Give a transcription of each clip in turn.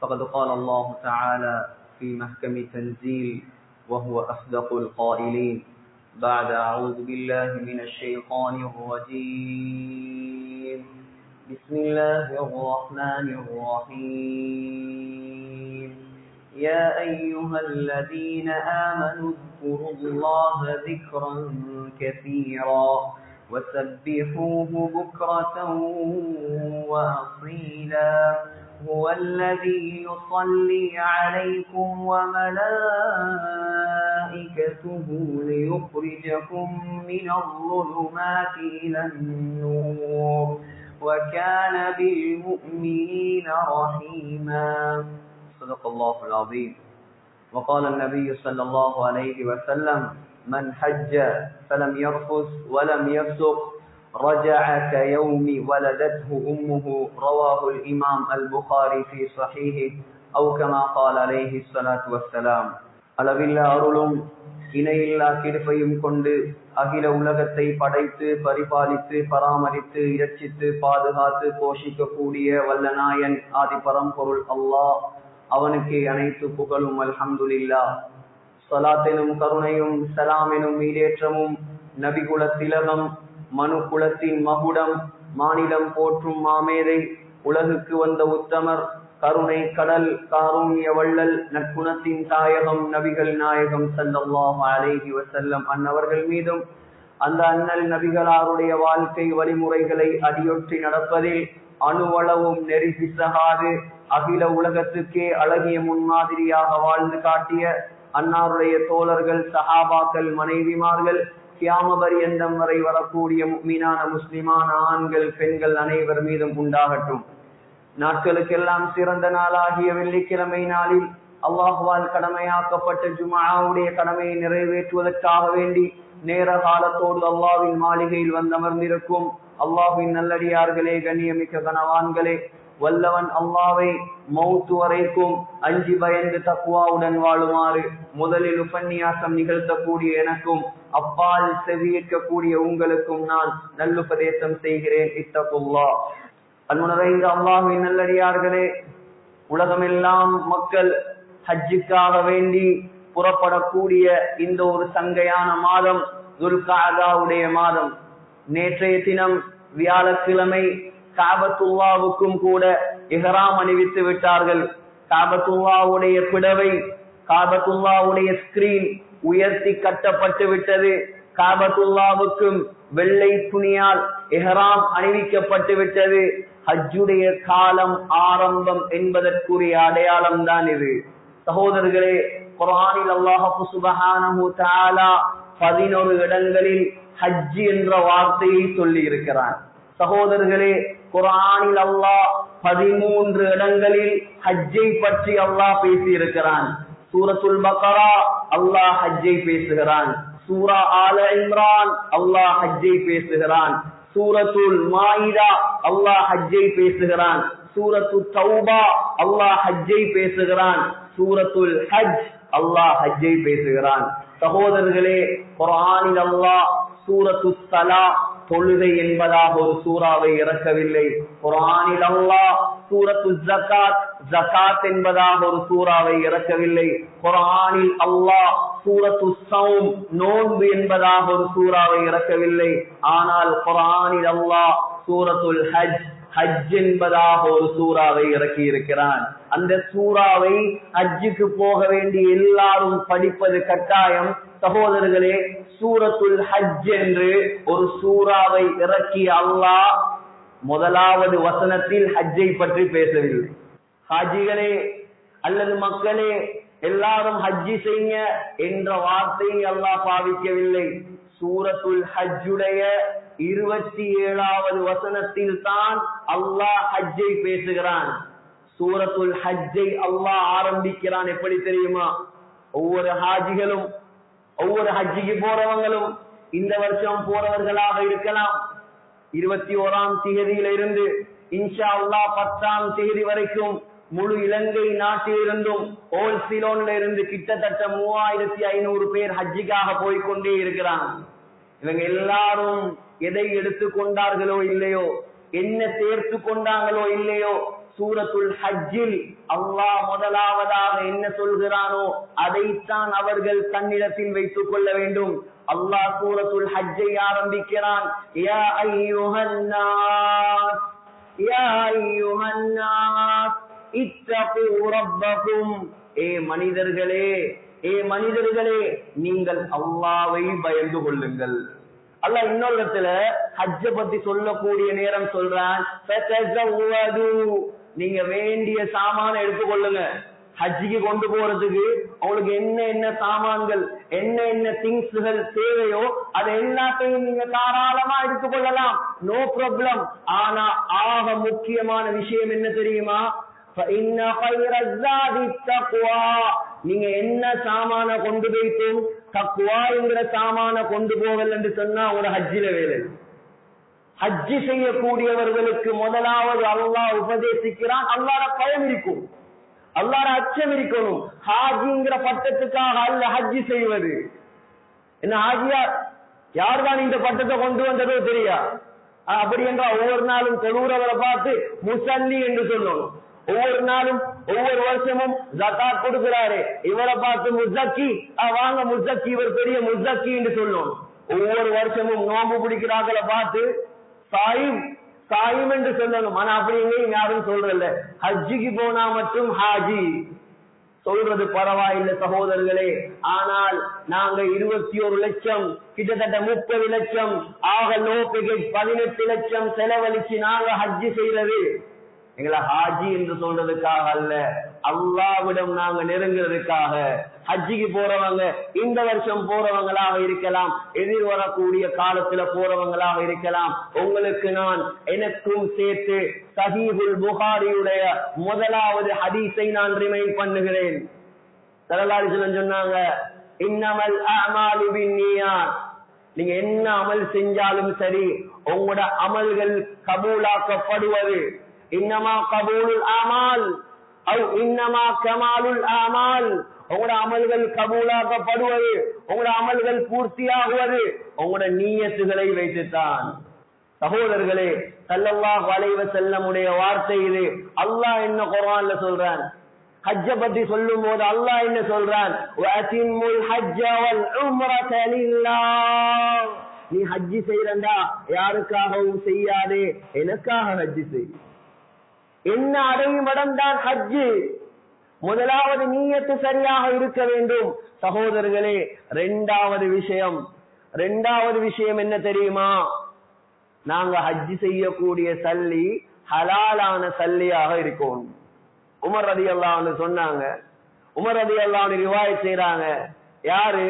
فقد قال الله تعالى في محكم تنزيل وهو أصدق القائلين. بعد أعوذ بالله من الشيطان الرجيم. بسم الله الرحمن الرحيم. يا أيها الذين آمنوا اذكروا الله ذكرا كثيرا وسبحوه بكرة وأصيلا. هو الذي يصلي عليكم وملائكته ليخرجكم من الظلمات إلى النور وكان بالمؤمنين رحيما. صدق الله العظيم. وقال النبي صلى الله عليه وسلم من حج فلم يرفث ولم يفسق رجع كيوم ولدته أمه رواه الإمام البخاري في صحيحه أو كما قال عليه الصلاة والسلام அளவில்லா அருளும் இணையில்லா கிருப்பையும் கொண்டு அகில உலகத்தை படைத்து பரிபாலித்து பராமரித்து இரட்சித்து பாதுகாத்து போஷிக்கக்கூடிய வல்லநாயன் ஆதி பரம்பொருள் அல்லாஹ் அவனுக்கு அனைத்து புகழும் அல்ஹம்துலில்லா சலாத்தெனும் கருணையும் சலாமெனும் ஈடேற்றமும் நபிகுல திலகம் மனு குலத்தின் மகுடம் மானிடம் போற்றும் மாமேதை. உலகுக்கு வந்த உத்தமர் கருணை கடல் காரூண்ய வள்ளல் நற்குணத்தின் தாயகம் நபிகள் நாயகம் சல்லல்லாஹு அலேஹி வசல்லம் அன்னவர்கள் மீதும் அந்த அண்ணல் நபிகளாருடைய வாழ்க்கை வழிமுறைகளை அடியொற்றி நடப்பதில் அணுவளவும் நெறி பிசகாது அகில உலகத்துக்கே அழகிய முன்மாதிரியாக வாழ்ந்து காட்டிய அன்னாருடைய தோழர்கள் சஹாபாக்கள் மனைவிமார்கள் கியாமபரி எந்தம் வரை வரக்கூடிய மீனான முஸ்லிமான ஆண்கள் பெண்கள் அனைவர் மீதும் உண்டாகட்டும். நாட்களுக்கெல்லாம் சிறந்த நாளாகிய வெள்ளிக்கிழமை நாளில் அல்லாஹுவால் கடமையாக்கப்பட்ட ஜுமாவுடைய கடமையை நிறைவேற்றுவதற்காக வேண்டி நேர காலத்தோடு அல்லாவின் மாளிகையில் வந்தமர்ந்திருக்கும் அல்லாஹின் நல்லடியார்களே கண்ணியமிக்க கனவான்களே வல்லவன் அல்லாவை மௌத்து வரைக்கும் அஞ்சு பயந்து தக்குவாவுடன் வாழுமாறு முதலில் உபன்யாசம் நிகழ்த்தக்கூடிய எனக்கும் அப்பால் செவியேற்கக்கூடிய உங்களுக்கும் நான் நல்லுபதேசம் செய்கிறேன். இத்தகுல்லா. அன்புணரைந்த அல்லாவின் நல்லடியார்களே உலகமெல்லாம் மக்கள் ஹஜ்ஜுக்காக வேண்டி புறப்படக்கூடிய இந்த ஒரு சங்கையான மாதம் துல்காதாவுடைய மாதம். நேற்றைய தினம் வியாழக்கிழமை காபத்துல்லாவுக்கும் கூட இஹராம் அணிவித்து விட்டார்கள். காபத்துல்லாவுடைய பிடவை காபத்துல்லாவுடைய ஸ்கிரீன் உயர்த்தி கட்டப்பட்டு விட்டது. காபத்துல்லாவுக்கும் வெள்ளை துணியால் எஹராம் அணிவிக்கப்பட்டு விட்டது. ஹஜ்ஜுடைய காலம் ஆரம்பம் என்பதற்குரிய அடையாளம் தான் இது. சகோதரர்களே குரானில் அல்லாஹு சுபஹானஹு தாலா பதினொரு இடங்களில் ஹஜ்ஜி என்ற வார்த்தையை சொல்லி இருக்கிறான் சகோதரர்களே குரானில் அல்லாஹ் பதிமூன்று இடங்களில் ஹஜ்ஜை பற்றி அல்லாஹ் பேசி இருக்கிறான் சூரத்துல் பக்கரா அல்லாஹ் ஹஜ்ஜை பேசுகிறான். சூரா ஆல இம்ரான் அல்லாஹ் ஹஜ்ஜை பேசுகிறான். சூரத்துல் மாயிரா அல்லாஹ் ஹஜ்ஜை பேசுகிறான். சூரத்து தௌபா அல்லாஹ் ஹஜ்ஜை பேசுகிறான். சூரத்துல் ஹஜ் அல்லாஹ் ஹஜ்ஜை பேசுகிறான். சகோதரர்களே குரானில் அல்லாஹ் சூரத்து தலா தொழுகை என்பதாக ஒரு சூறாவை இறக்கவில்லை. குரானில் அல்லாஹ் சூரத்து ஜகாத் ஜகாத் என்பதாக ஒரு சூறாவை இறக்கவில்லை. குரானில் அல்லாஹ் சூரத்து சவும் நோன்பு என்பதாக ஒரு சூறாவை இறக்கவில்லை. ஆனால் குரானில் அல்லாஹ் சூரத்துல் ஹஜ் ஹஜ் என்பதாக ஒரு சூறாவை இறக்கி இருக்கிறான் அந்த சூறாவை ஹஜ்ஜுக்கு போக வேண்டிய எல்லாரும் படிப்பது கட்டாயம். சகோதரர்களே சூரத்துல் ஹஜ் என்று ஒரு சூறாவை இறக்கி அல்லாஹ் முதலாவது வசனத்தில் ஹஜ்ஜை பற்றி பேசவில்லை. ஹாஜிகளே அல்லது மக்களே எல்லாரும் ஹஜ்ஜி செய்ய என்ற வார்த்தையை அல்லாஹ் பாவிக்கவில்லை. சூரத்துல் ஹஜ்ஜுடைய இருபத்தி ஏழாவது வசனத்தில் தான் அல்லாஹ் ஹஜ்ஜை பேசுகிறான். சூரத்துல் ஹஜ்ஜை அல்லாஹ் ஆரம்பிக்கிறான். எப்படி தெரியுமா? ஒவ்வொரு ஹாஜிகளும் ஒவ்வொரு ஹஜ்ஜிக்கு போறவங்களும் இந்த வருஷம் போறவர்களாக இருக்கலாம். இருபத்தி ஓராம் தேதியில இருந்து இன்ஷா அல்லாஹ் பத்தாம் தேதி வரைக்கும் முழு இலங்கை நாட்டிலிருந்தும் ஓல்சிலோன்ல இருந்து கிட்டத்தட்ட மூவாயிரத்தி ஐநூறு பேர் ஹஜ்ஜிக்காக போய்கொண்டே இருக்கிறாங்க இவங்க எல்லாரும் எதை எடுத்துக்கொண்டார்களோ இல்லையோ என்ன சேர்த்து கொண்டாங்களோ இல்லையோ சூரத்துல் ஹஜ்ஜில் அல்லாஹ் முதலாவதாக என்ன சொல்கிறானோ அதைத்தான் அவர்கள் தன்னிடத்தில் வைத்துக் கொள்ள வேண்டும். அல்லாஹ் சூரத்துல் ஹஜ்ஜை ஆரம்பிக்கிறான். யா ஐயுஹன் யா ஐயுஹன் இத்தகு ரப்பகும். ஏ மனிதர்களே ஏ மனிதர்களே நீங்கள் அல்லாவை பயந்து கொள்ளுங்கள். அல்ல இன்னொரு இடத்துல ஹஜ்ஜ பத்தி சொல்லக்கூடிய நேரம் சொல்றான். நீங்க வேண்டிய சாமான எடுத்துக்கொள்ளுங்க ஹஜ்ஜிக்கு கொண்டு போறதுக்கு அவங்களுக்கு என்ன என்ன சாமான்கள் என்ன என்ன திங்ஸ்கள் தேவையோ அதை எல்லாத்தையும் நீங்க தாராளமா எடுத்துக்கொள்ளலாம் நோ ப்ராப்ளம் ஆனா ஆக முக்கியமான விஷயம் என்ன தெரியுமா? நீங்க என்ன சாமான கொண்டு போய்த்தும் தக்குவா என்கிற சாமான கொண்டு போகல் என்று சொன்னா ஒரு ஹஜ்ஜில வேலை. ஹஜ்ஜி செய்யக்கூடியவர்களுக்கு முதலாவது அல்லாஹ் உபதேசிக்கிறான். அல்லாட பயம் இருக்கும் அல்லாட அச்சம் இருக்கணும் ஹாஜிங்கிற பட்டத்துக்காக அல்ல ஹஜ்ஜி செய்வது. என்ன ஹாஜியா? யார்தான் இந்த பட்டத்தை கொண்டு வந்ததோ தெரியா? அப்படி என்றால் ஒவ்வொரு நாளும் தொழுகிறவரை பார்த்து முசல்லி என்று சொல்லணும். ஒவ்வொரு நாளும் ஒவ்வொரு வருஷமும் ஜக்காத் கொடுக்கிறாரு. இவரை பார்த்து முசக்கி வாங்க முசக்கி இவர் பெரிய முசக்கி என்று சொல்லும். ஒவ்வொரு வருஷமும் நோம்பு பிடிக்கிறார்கள பார்த்து சாயும் சாயும் என்று சொல்லணும். ஆனா அப்படிங்க யாரும் சொல்றதில்ல. ஹஜ்ஜிக்கு போனா மட்டும் ஹாஜி. சொல்றது பரவாயில்லை சகோதரர்களே. ஆனால் நாங்க இருபத்தி ஒரு லட்சம் கிட்டத்தட்ட முப்பது லட்சம் ஆக லோ பதினெட்டு லட்சம் செலவழிச்சு நாங்க ஹஜ்ஜி செய்யறது எங்களை ஹாஜி என்று சொல்றதுக்காக அல்ல. அல்லாவிடம் நாங்க நெருங்குறதுக்காக. ஹஜ்ஜிக்கு போறவங்க இந்த வருஷம் போறவங்களாக இருக்கலாம். எதிர் வரக்கூடிய காலத்துல போறவங்களாக இருக்கலாம். உங்களுக்கு நான் எனக்கும் சேர்த்து சஹீபுல் புகாரியுடைய முதலாவது ஹதீஸை நான் ரிமைண்ட் பண்ணுகிறேன். தரலாரிசனம் சொன்னாங்க இன்னமல் அமாலு நீங்க என்ன அமல் செஞ்சாலும் சரி உங்களோட அமல்கள் கபூலாக்கப்படுவது. இன்னமா கபூல் ஆமால் இன்னமா கமாலுல் ஆமால். உங்களோட அமல்கள் கபூலாக்கப்படுவது உங்களோட அமல்கள் பூர்த்தியாகுவது உங்களோட நீயத்துகளை வைத்துத்தான். சகோதரர்களே சல்லல்லாஹு வளைவ செல்லமுடைய வார்த்தை இது. அல்லாஹ் என்ன குரான்ல சொல்றான்? ஹஜ்ஜ பத்தி சொல்லும் போது அல்லாஹ் என்ன சொல்றான்? நீ ஹஜ்ஜி செய்யறண்டா யாருக்காகவும் செய்யாதே. எனக்காக ஹஜ்ஜி செய். என்ன அடையும் இடம்தான் ஹஜ்ஜு. முதலாவது நீயத்து சரியாக இருக்க வேண்டும். சகோதரர்களே ரெண்டாவது விஷயம். ரெண்டாவது விஷயம் என்ன தெரியுமா? நாங்க ஹஜ்ஜி செய்யக்கூடிய சல்லி ஹலாலான சல்லியாக இருக்கும். உமர் ரதி அல்லான்னு சொன்னாங்க. உமர் ரதி அல்லான்னு ரிவாய் செய்யறாங்க யாரு?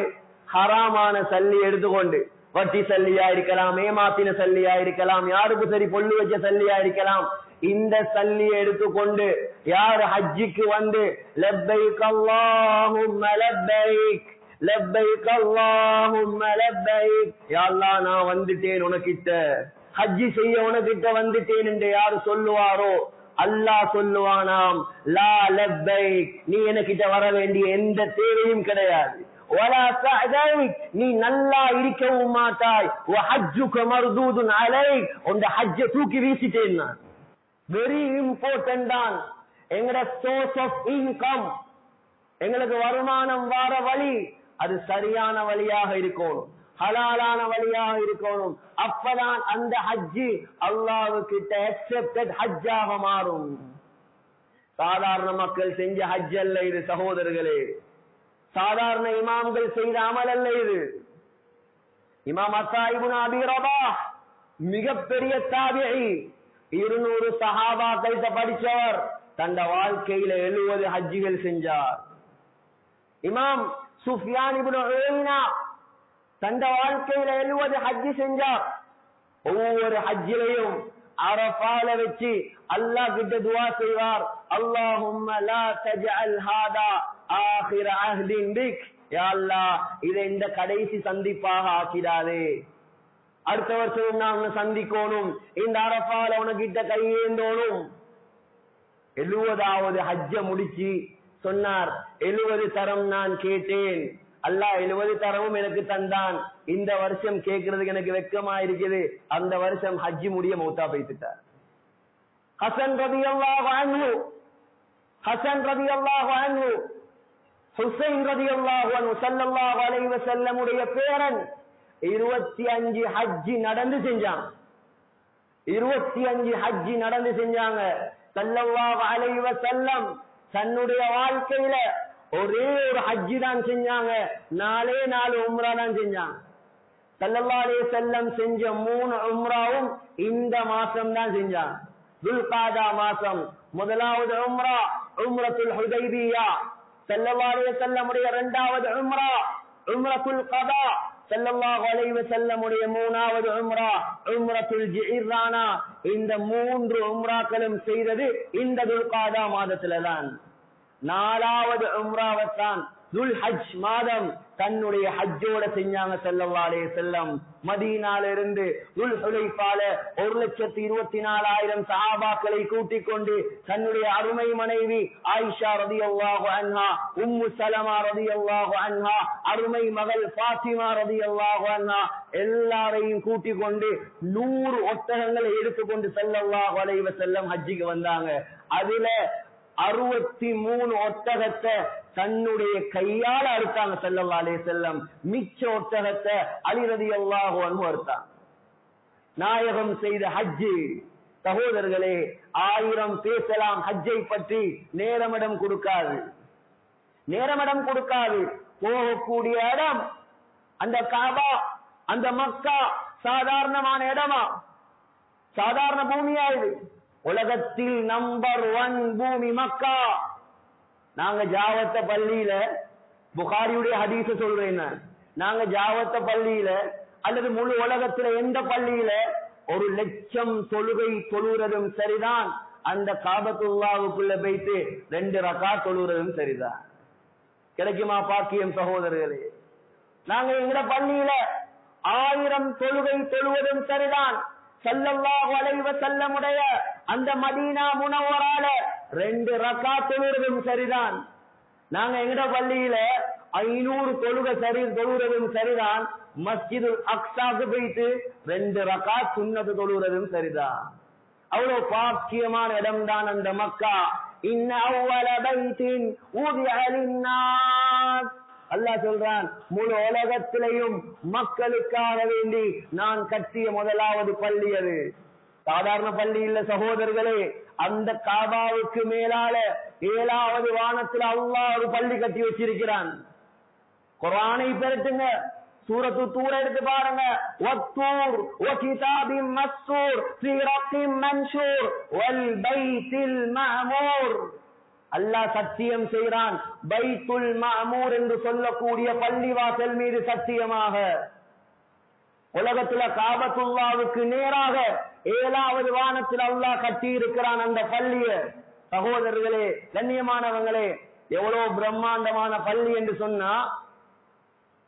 ஹராமான சல்லி எடுத்துக்கொண்டு. வட்டி சல்லியா இருக்கலாம் ஏமாத்தின சல்லியா இருக்கலாம் யாருக்கு சரி பொல்லு வச்ச சல்லியா இருக்கலாம். இந்த சல்லியை எடுத்துக்கொண்டு யார் ஹஜ்ஜிக்கு வந்து லெப்பைக் அல்லாஹும் லெப்பைக் லெப்பைக் அல்லாஹும் லெப்பைக். யாழ்லா நான் வந்துட்டேன் உனக்கிட்ட. ஹஜ்ஜி செய்ய உனக்கிட்ட வந்துட்டேன் என்று யார் சொல்லுவாரோ அல்லாஹ் சொல்லுவானாம் லா லெப்பை நீ எனக்கிட்ட வர வேண்டிய எந்த தேவையும் கிடையாது. நீ நல்லா இருக்கவும் மாட்டாய் ஹஜ்ஜுக்கு மருதூது நாளை உன் ஹஜ்ஜ தூக்கி வீசிட்டேன் நான். வெரி இம்பார்ட்டன்ட் தான். எங்கட சோர்ஸ் ஆஃப் இன்கம் எங்களுக்கு வருமானம் வார வழி அது சரியான வழியாக இருக்கணும். ஹலாலான வழியாக இருக்கணும். அப்பதான் அந்த ஹஜ்ஜி அல்லாஹு கிட்ட அக்செப்டட் ஹஜ்ஜாக மாறும். சாதாரண மக்கள் செஞ்ச ஹஜ் அல்ல இது சகோதரர்களே. சாதாரண இமாம்கள் செய்த அமல் அல்ல இது. இமாம் அசாயிபுன் அபி ரபா மிகப்பெரிய தாபியை இருநூறு சஹாபாக்கள் படிச்சவர் தந்த வாழ்க்கையில எழுபது ஹஜ்ஜிகள் செஞ்சார். இமாம் சுஃபியான் தந்த வாழ்க்கையில எழுபது ஹஜ்ஜி செஞ்சார். ஒவ்வொரு ஹஜ்ஜிலையும் அரபால வச்சு அல்லாஹ் கிட்ட துவா செய்வார். அல்லாஹும் பிக். அல்லாஹ் இதை இந்த கடைசி சந்திப்பாக ஆக்கிடாதே. அடுத்த வருஷம் நாங்க சந்திக்கணும். இந்த அரபால உனக்கிட்ட கையேந்தோணும். எழுவதாவது ஹஜ்ஜ முடிச்சு சொன்னார் எழுவது தரம் நான் கேட்டேன். அல்லா எழுவது தரமும் எனக்கு தந்தான். இந்த வருஷம் கேட்கறதுக்கு எனக்கு வெக்கமா இருக்குது. அந்த வருஷம் ஹஜ்ஜி முடிய மௌத்தா பேசிட்டார் ஹசன் ரதி வாங்கு ஹசன் ரதி வாங்கு ஹுசைன் ரதி அல்லாஹு சல்லல்லாஹு அலைவ செல்லமுடைய பேரன் இருபத்தி அஞ்சு ஹஜ்ஜி நடந்து செஞ்சான். இருபத்தி அஞ்சு ஹஜ்ஜி நடந்து செஞ்சாங்க. சல்லல்லாஹு அலைஹி செல்லம் தன்னுடைய வாழ்க்கையில ஒரே ஒரு ஹஜ்ஜி தான் செஞ்சாங்க. நாலே நாலு உம்ரா தான் செஞ்சாங்க சல்லல்லாஹு செல்லம் செஞ்ச மூணு உம்ராவும் இந்த மாசம் தான் செஞ்சாங்க துல்காதா மாசம். முதலாவது உம்ரா உம்ரத்துல் ஹுதைபியா. செல்லவாலே செல்லமுடைய இரண்டாவது உம்ரா உம்ரத்துல் கதா. ஸல்லல்லாஹு அலைஹி வஸல்லமுடைய மூணாவது உம்ரா உம்ரத்துல் ஜிஹ்ரானா இந்த மூன்று உம்ராக்களும் செய்தது இந்த துல்காதா மாதத்துல தான் நாலாவது உம்ராவைத்தான் துல் ஹஜ் மாதம் தன்னுடைய ஹஜ்ஜோட செஞ்சாங்க செல்லவாலே செல்லம் மதியினால மதீனால இருந்து உள் ஹுலைஃபால ஒரு லட்சத்தி இருபத்தி நாலாயிரம் சஹாபாக்களை கூட்டிக் கொண்டு தன்னுடைய அருமை மனைவி ஆயிஷா ரதி ரதியல்லாஹு அன்ஹா உம்மு சலமா ரதி ரதியல்லாஹு அன்ஹா அருமை மகள் ஃபாத்திமா ரதியல்லாஹு அன்ஹா எல்லாரையும் கூட்டிக் கொண்டு நூறு ஒட்டகங்களை எடுத்துக்கொண்டு ஸல்லல்லாஹு அலைஹி செல்லம் ஹஜ்ஜிக்கு வந்தாங்க. அதுல அறுபத்தி மூணு ஒட்டகத்தை தன்னுடைய கையால அறுத்தாங்க ஸல்லல்லாஹு செல்லம் மிச்ச ஒட்டகத்தை அலி ரலியல்லாஹு அறுத்தான். நாயகம் செய்த ஹஜ்ஜு சகோதரர்களே ஆயிரம் பேசலாம் ஹஜ்ஜை பற்றி நேரமிடம் கொடுக்காது. நேரமிடம் கொடுக்காது. போகக்கூடிய இடம் அந்த காபா அந்த மக்கா சாதாரணமான இடமா? சாதாரண பூமியா இது? உலகத்தில் நம்பர் ஒன் பூமி மக்கா. நாங்க ஜாவத்த பள்ளியில புகாரியுடைய ஹதீச சொல்றேன் நாங்க ஜாவத்த பள்ளியில அல்லது முழு உலகத்துல எந்த பள்ளியில ஒரு லட்சம் தொழுகை தொழுகிறதும் சரிதான். அந்த காபத்துல்லாவுக்குள்ள போயிட்டு ரெண்டு ரக்கா தொழுகிறதும் சரிதான். கிடைக்குமா பாக்கியம் சகோதரர்களே? நாங்க எங்கட பள்ளியில ஆயிரம் தொழுகை தொழுவதும் சரிதான். ஸல்லல்லாஹு வளைவ செல்லமுடைய அந்த மதீனா முனவரால ரெண்டு ரக்கா தொழுறதும் சரிதான். நாங்க எங்கட பள்ளியில ஐநூறு தொழுக சரி தொழுறதும் சரிதான். மஸ்ஜிதுல் அக்ஸாக்கு போயிட்டு ரெண்டு ரக்கா சுன்னத்து தொழுறதும் சரிதான். அவ்வளவு பாக்கியமான இடம் தான் அந்த மக்கா. இன்ன அவ்வள பைத்தின் அல்லாஹ் சொல்றான் முழு உலகத்திலையும் மக்களுக்காக வேண்டி நான் கட்டிய முதலாவது பள்ளி அது. சாதாரண பள்ளி இல்ல சகோதரர்களே அந்த காபாவுக்கு மேலால ஏழாவது வானத்துல அல்லாஹ் ஒரு பள்ளி கட்டி வச்சிருக்கிறான். குரானை பெருட்டுங்க சூரத்து தூர எடுத்து பாருங்க. வத்தூர் வகிதாபி மஸ்தூர் ஸ்ரீ ரக்கின் மன்சூர் வல் பைத்தில் மஅமூர். அல்லாஹ் சத்தியம் செய்கிறான் பைத்துல் மாமூர் என்று சொல்லக்கூடிய பள்ளிவாசல் மீது சத்தியமாக. உலகத்துல காபத்துல்லாவுக்கு நேராக ஏழாவது வானத்தில் அல்லா கட்டி இருக்கிறான் அந்த பள்ளிய. சகோதரர்களே கண்ணியமானவங்களே எவ்வளவு பிரம்மாண்டமான பள்ளி என்று சொன்னா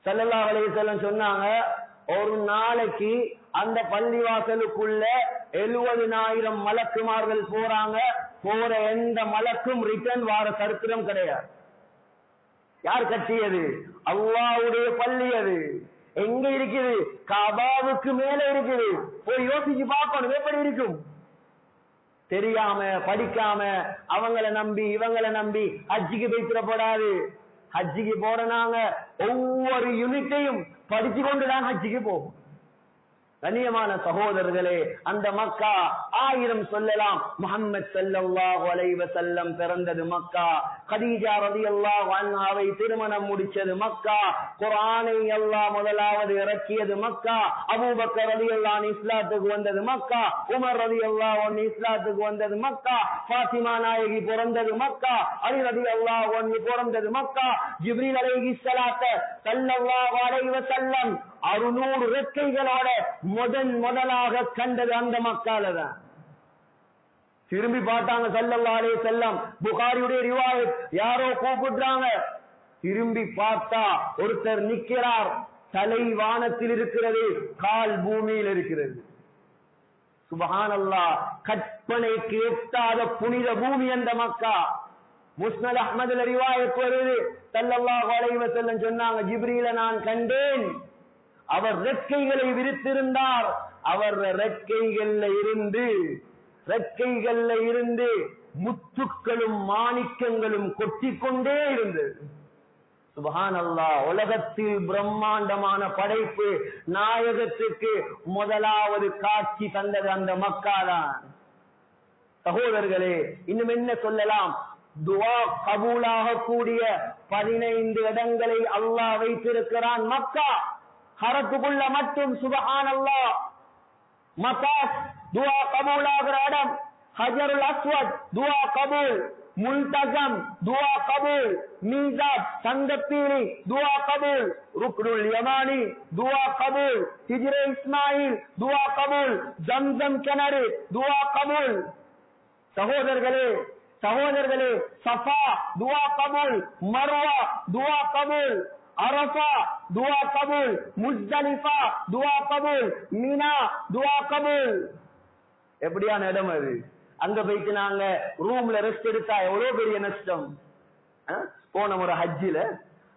சல்லல்லா அலைஹிஸ்ஸலாம் சொன்னாங்க ஒரு நாளைக்கு அந்த பள்ளி வாசலுக்குள்ள எழுபதினாயிரம் மலக்குமார்கள் போறாங்க போற எந்த மலக்கும் ரிட்டர்ன் வார சரித்திரம் கிடையாது. யார் கட்டியது? அவ்வாவுடைய பள்ளி அது. எங்க இருக்குது? கபாவுக்கு மேல இருக்குது. போய் யோசிச்சு பார்க்கணும் எப்படி இருக்கும்? தெரியாம படிக்காம அவங்கள நம்பி இவங்கள நம்பி ஹஜ்ஜிக்கு போய்த்திடப்படாது ஹஜ்ஜிக்கு போறனாங்க ஒவ்வொரு யூனிட்டையும் படிச்சு கொண்டுதான் ஹஜ்ஜிக்கு போகும் கண்ணியமான சகோதரர்களே அந்த மக்கா ஆயிரம் சொல்லலாம். முகம்மது ஸல்லல்லாஹு அலைஹி வஸல்லம் பிறந்தது மக்கா. கதீஜா ரலியல்லாஹு அன்ஹாவை திருமணம் முடிச்சது மக்கா. குரானை அல்லாஹ் முதலாவது இறக்கியது மக்கா. அபூபக்கர் ரதி அல்லான் இஸ்லாத்துக்கு வந்தது மக்கா. உமர் ரலியல்லாஹு அன்ஹு இஸ்லாத்துக்கு வந்தது மக்கா. ஃபாத்திமா நாயகி பிறந்தது மக்கா. அலி ரவி அல்லா ஒன் பிறந்தது மக்கா. ஜிப்ரீல் அலைஹிஸ்ஸலாத்த ஸல்லல்லாஹு அலைஹி வஸல்லம் அறுநூறு ரெக்கைகளோட முதன் முதலாக கண்டது அந்த மக்கால தான் திரும்பி பார்த்தாங்க செல்லல்லாலே செல்லம் புகாரியுடைய ரிவாயத் யாரோ கூப்பிடுறாங்க. திரும்பி பார்த்தா ஒருத்தர் நிக்கிறார். தலை வானத்தில் இருக்கிறது கால் பூமியில் இருக்கிறது. சுபஹானல்லா கற்பனைக்கு எட்டாத புனித பூமி அந்த மக்கா. முஸ்னல் அஹ்மதுல ரிவாயத் வருது. ஸல்லல்லாஹு அலைஹி வஸல்லம் சொன்னாங்க ஜிப்ரீல நான் கண்டேன். அவர் ரெக்கைகளை விரித்திருந்தார். அவர் ரெக்கைகள்ல இருந்து ரெக்கைகள்ல இருந்து முத்துக்களும் மாணிக்கங்களும் கொட்டிக்கொண்டே இருந்தது. உலகத்தில் பிரம்மாண்டமான படைப்பு நாயகத்துக்கு முதலாவது காட்சி தந்தது அந்த மக்காதான். சகோதரர்களே இன்னும் என்ன சொல்லலாம்? துவா கபூலாக கூடிய பதினைந்து இடங்களை அல்லாஹ் வைத்திருக்கிறான் மக்கா. ஹரத்துக்குள்ள மட்டும் சுபஹானல்லா. மகாஸ் துவா கபூலாகிற இடம். ஹஜருல் அஸ்வத் துவா கபூல். முன்தகம் துவா கபூல். மீசாத் தங்கப்பீரி துவா கபூல். ருக்னுல் யமானி துவா கபூல். ஹிஜ்ரே இஸ்மாயில் துவா கபூல். ஜம்ஜம் கிணறு துவா கபூல். சகோதரர்களே சகோதரர்களே சஃபா துவா கபூல். மர்வா துவா கபூல். அரஃபா துவா கபூல் முஸ்தலிஃபா துவா கபூல் மீனா துவா கபூல் எப்படியான இடம் அது? அங்க போயிட்டு நாங்க ரூம்ல ரெஸ்ட் எடுத்தா எவ்வளவு பெரிய நஷ்டம்? போன ஒரு ஹஜ்ஜில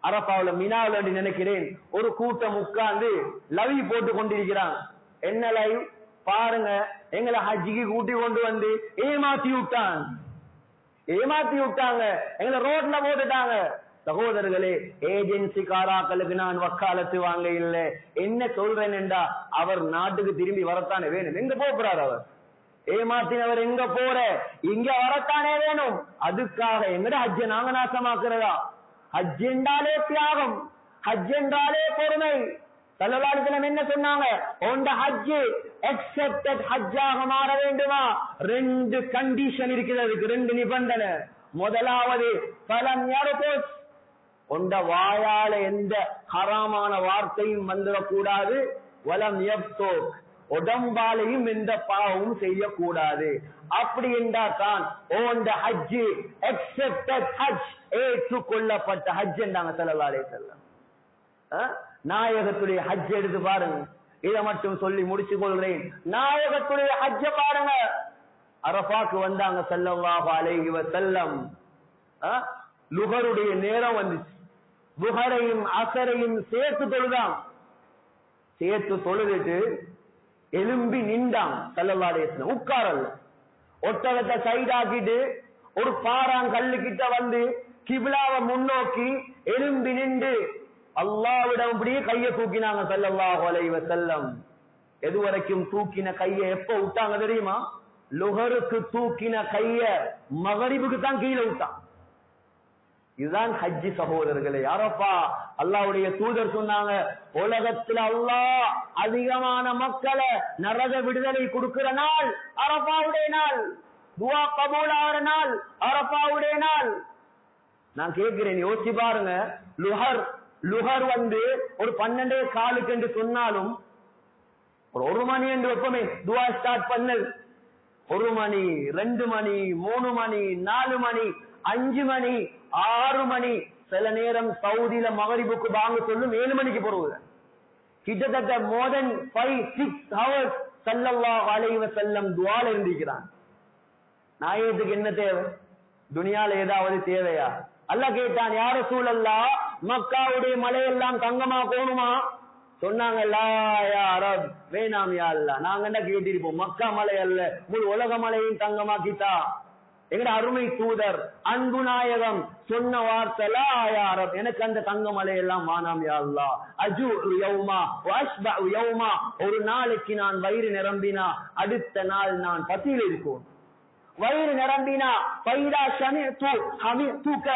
அரபாவுல மினாவில் நினைக்கிறேன். ஒரு கூட்டம் உட்கார்ந்து லவி போட்டு கொண்டிருக்கிறான். என்ன லைவ்? பாருங்க எங்களை ஹஜ்ஜிக்கு கூட்டி கொண்டு வந்து ஏமாத்தி விட்டான் ஏமாத்தி விட்டாங்க. எங்களை ரோட்ல போட்டுட்டாங்க. சகோதரர்களே ஏஜென்சி காராக்களுக்கு நான் வக்காலத்து வாங்க இல்ல என்ன சொல்றேன் என்றா அவர் நாட்டுக்கு திரும்பி வரத்தானே வேணும். எங்க போறார் அவர்? ஏமாத்தினவர் எங்க போற? இங்க வரத்தானே வேணும். அதுக்காக எங்கட ஹஜ்ஜ நாங்க நாசமாக்குறதா? ஹஜ் என்றாலே தியாகம். ஹஜ் என்றாலே பொறுமை. தலவாளித்தனம் என்ன சொன்னாங்க? உண்ட ஹஜ் அக்செப்டட் ஹஜ்ஜாக மாற வேண்டுமா? ரெண்டு கண்டிஷன் இருக்கிறதுக்கு ரெண்டு நிபந்தனை. முதலாவது பலம் யாரோ உண்ட வாயால எந்த ஹராமான வார்த்தையும் வந்துடக்கூடாது. வலம் எப்தோ உடம்பாலையும் எந்த பாவமும் செய்யக்கூடாது. அப்படி என்றா தான் ஓண்ட ஹஜ் அக்செப்டட் ஹஜ் ஏற்றுக்கொள்ளப்பட்ட ஹஜ் என்றாங்க செல்லலாலே செல்லம் நாயகத்துடைய ஹஜ் எடுத்து பாருங்க. இதை மட்டும் சொல்லி முடிச்சு கொள்கிறேன் நாயகத்துடைய ஹஜ்ஜ பாருங்க. அரபாக்கு வந்தாங்க செல்லவாக அலைஹி செல்லம் ஆ? லுகருடைய நேரம் வந்துச்சு. புகரையும் அசரையும் சேர்த்து தொழுதான் சேர்த்து தொழுதுட்டு எலும்பி நின்றான் செல்லவாடேசன் உட்காரல்ல. ஒட்டகத்தை சைடாக்கிட்டு ஒரு பாறாங்கல்லு கிட்ட வந்து கிபிலாவை முன்னோக்கி எலும்பி நின்று அல்லாவிடம் அப்படியே கையை தூக்கினாங்க ஸல்லல்லாஹு அலைஹி செல்லம் எது வரைக்கும் தூக்கின கைய எப்ப விட்டாங்க தெரியுமா? லுகருக்கு தூக்கின கைய மகரிபுக்கு தான் கீழே விட்டான். இதுதான் ஹஜ்ஜி சகோதரர்களே. யாரப்பா? அல்லாவுடைய தூதர் சொன்னாங்க உலகத்துல அல்லாஹ் அதிகமான மக்களை நரக விடுதலை கொடுக்கிற நாள் அரப்பாவுடைய நாள் துவா கபூல் ஆகிற நாள் அரப்பாவுடைய நாள். நான் கேட்கிறேன் யோசிச்சு பாருங்க. லுஹர் லுஹர் வந்து ஒரு பன்னெண்டே காலுக்கு என்று சொன்னாலும் ஒரு ஒரு மணி என்று எப்பவுமே துவா ஸ்டார்ட் பண்ணது ஒரு மணி ரெண்டு மணி மூணு மணி நாலு மணி அஞ்சு மணி ஆறு மணி சில நேரம் சவுதியில மகரிபுக்கு வாங்க சொல்லும் ஏழு மணிக்கு போடுவது கிட்டத்தட்ட more than five six hours சல்லல்லாஹு வளைவ செல்லம் துவால இருந்திருக்கிறான். நாயகத்துக்கு என்ன தேவை? துனியால ஏதாவது தேவையா? அல்ல கேட்டான் யார சூழல்லா மக்காவுடைய மலையெல்லாம் தங்கமா போகணுமா சொன்னாங்க லா யா வேணாம் அல்லா நாங்க என்ன கேட்டிருப்போம்? மக்கா மலை அல்ல முழு உலக மலையும் தங்கமாக்கிட்டா. எங்கட அருமை தூதர் அன்பு நாயகம் சொன்ன வார்த்தை லா எனக்கு அந்த தங்கமலை எல்லாம் வானாம் யா அஜு யௌமா யௌமா. ஒரு நாளைக்கு நான் வயிறு நிரம்பினா அடுத்த நாள் நான் பசியில் இருக்கும். வயிறு நிரம்பினா பைதா ஷமி தூ தூக்க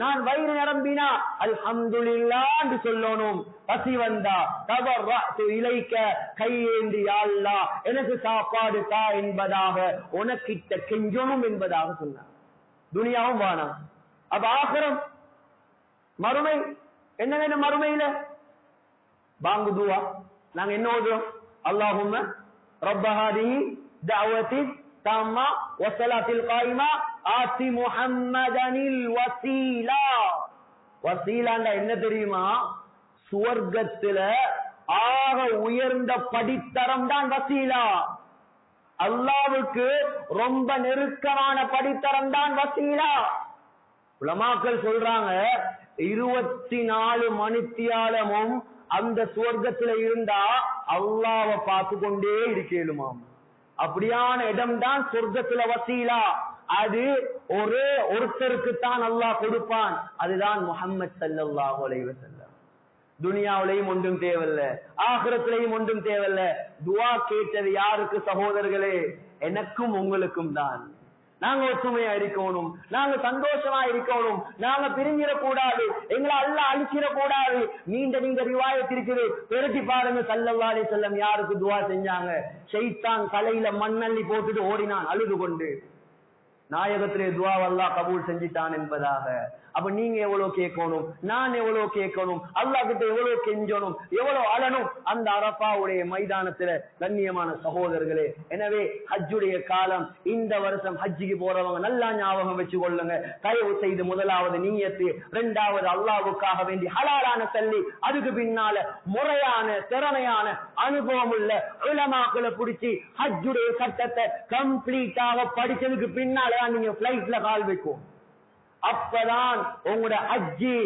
நான் வயிறு நிரம்பினா அல்ஹம்துலில்லா என்று சொல்லணும். பசி வந்தா தவறு இழைக்க கையேந்தி யாழ்லா எனக்கு சாப்பாடு தா என்பதாக உனக்கிட்ட கெஞ்சணும் என்பதாக சொன்னார். துனியாவும் வானா அப்ப ஆகரம் மறுமை என்ன வேணும் மறுமையில? பாங்கு துவா. நாங்க என்ன ஓதுறோம்? அல்லாஹும் ரப்பஹாதி தாவத்தி தாமா ஒசலாத்தில் காய்மா ஆசி முஹம்மதனில் வசீலா. வசீலாண்டா என்ன தெரியுமா? சுவர்க்கத்துல ஆக உயர்ந்த படித்தரம் தான் வசீலா. அல்லாவுக்கு ரொம்ப நெருக்கமான படித்தரம் தான் வசீலா. உலமாக்கள் சொல்றாங்க இருபத்தி நாலு மணித்தியாலமும் அந்த சுவர்க்கத்துல இருந்தா அல்லாவை பார்த்து கொண்டே இருக்கேளுமாம். அப்படியான இடம் தான் சொர்க்கத்துல வசீலா. அது ஒரே ஒருத்தருக்கு தான் அல்லாஹ் கொடுப்பான். அதுதான் முகம்மது சல்லாஹு அலைவசல்லம் துனியாவிலையும் ஒன்றும் தேவையில்ல. ஆகிரத்திலையும் ஒன்றும் தேவையில்ல. துவா கேட்டது யாருக்கு சகோதரர்களே? எனக்கும் உங்களுக்கும் தான். நாங்க ஒற்றுமையா இருக்கணும். நாங்க சந்தோஷமா இருக்கணும். நாங்க பிரிஞ்சிடக்கூடாது. எங்களை அல்ல அழிச்சிடக்கூடாது. நீண்ட நீண்ட ரிவாயத்திருக்குது பெருட்டி பாருங்க சல்லல்லாஹு செல்லம் யாருக்கு துவா செஞ்சாங்க? செய்தான் தலையில மண்ணள்ளி போட்டுட்டு ஓடினான் அழுது கொண்டு. நாயகத்திலே துவாவல்லா கபூல் செஞ்சிட்டான் என்பதாக. அப்ப நீங்க எவ்வளவு கேட்கணும்? நான் எவ்வளவு கேட்கணும்? அல்லா கிட்ட எவ்வளவு கெஞ்சணும்? எவ்வளவு அழணும்? அந்த அரப்பாவுடைய மைதானத்துல கண்ணியமான சகோதரர்களே எனவே ஹஜ்ஜுடைய காலம் இந்த வருஷம் ஹஜ்ஜிக்கு போறவங்க நல்லா ஞாபகம் வச்சு கொள்ளுங்க தயவு செய்து முதலாவது நீயத்து இரண்டாவது அல்லாவுக்காக வேண்டி ஹலாலான தள்ளி அதுக்கு பின்னால முறையான திறமையான அனுபவம் உள்ள உலமாக்களை பிடிச்சி ஹஜ்ஜுடைய சட்டத்தை கம்ப்ளீட்டாக படிச்சதுக்கு பின்னால நீங்க பிளைட்ல கால் வைக்கும் அப்பதான் உங்களோட ஹஜ்ஜி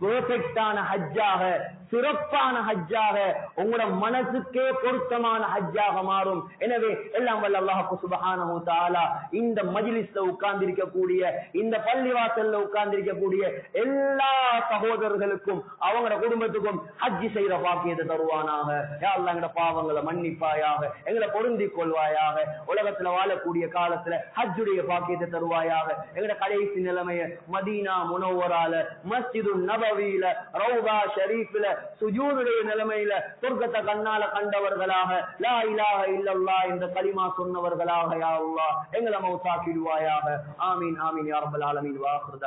பெர்ஃபெக்டான ஹஜ்ஜாக சிறப்பான ஹஜ்ஜாக உங்களோட மனசுக்கே பொருத்தமான ஹஜ்ஜாக மாறும். எனவே எல்லாம் வல்ல அல்லாஹு சுபஹானஹு தஆலா இந்த மஜ்லிஸ்ல உட்கார்ந்திருக்க கூடிய இந்த பள்ளிவாசல்ல உட்கார்ந்திருக்க கூடிய எல்லா சகோதரர்களுக்கும் அவங்களோட குடும்பத்துக்கும் ஹஜ்ஜி செய்யற பாக்கியத்தை தருவானாக. யா அல்லாஹ் எங்கட பாவங்களை மன்னிப்பாயாக எங்களை பொருந்திக் கொள்வாயாக. உலகத்துல வாழக்கூடிய காலத்துல ஹஜ்ஜுடைய பாக்கியத்தை தருவாயாக. எங்கட கடைசி நிலைமைய மதீனா முனவரால மஸ்ஜிது நபவியில ரவுகா ஷரீஃபில சுஜூனுடைய நிலைமையில சொர்க்கத்தை கண்ணால கண்டவர்களாக லா இலாக இல்லல்லா என்ற களிமா சொன்னவர்களாக யா அல்லாஹ் எங்களை மௌசாக்கிடுவாயாக ஆமீன் ஆமீன் யா ரப்பல் ஆலமீன். வாஹிர்